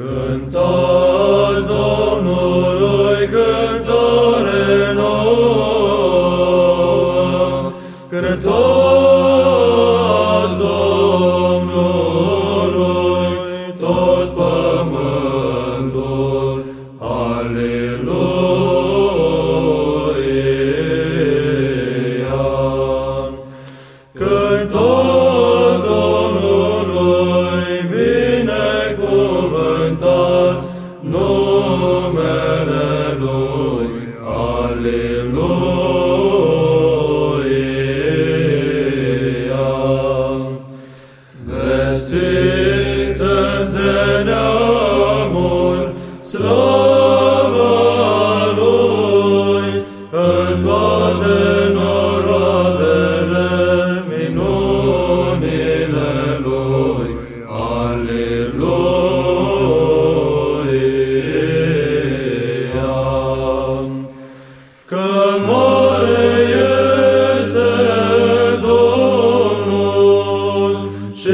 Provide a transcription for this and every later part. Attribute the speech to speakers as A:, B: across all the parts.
A: Cântați Domnului cântare nouă, cântați Aleluia.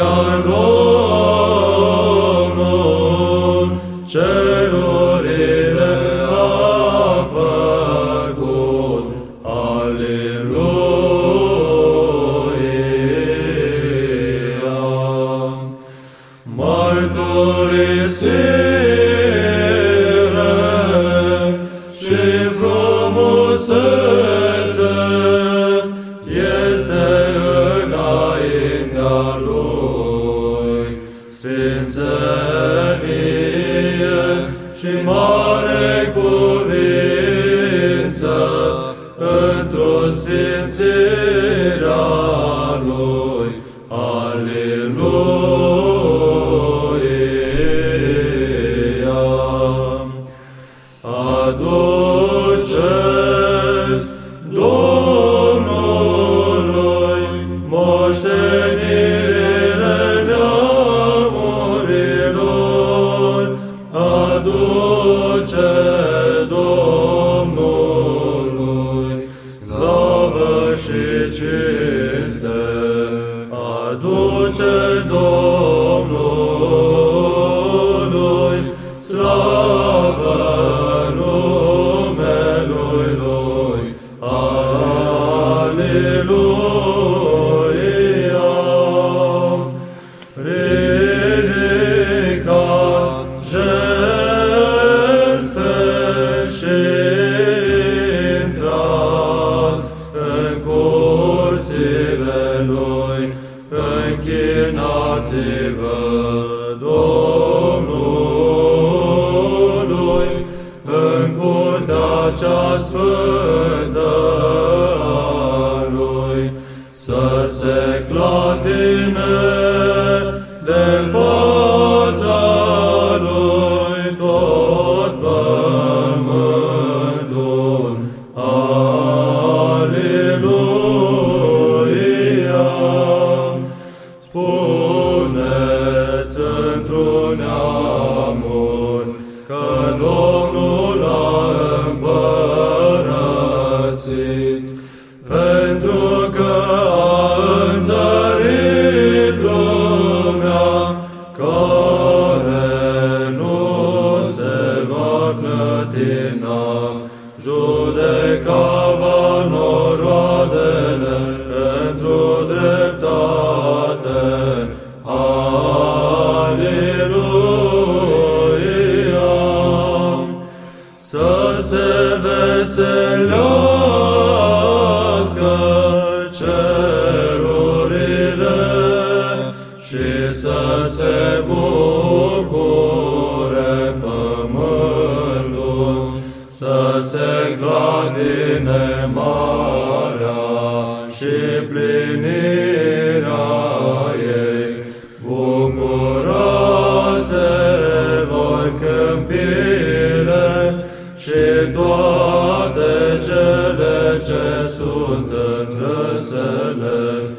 A: iar Domnul cuvință într-o sfințirea Lui. Aleluia. Aduceți Domnului moștenirile neamurilor, aduceți aduceți Domnului Spuneți într-un neamur că Domnul a împărățit, pentru că a întărit lumea care nu se va clătina, judeca va veselească cerurile și să se bucure pământul, să se cladine Trezele,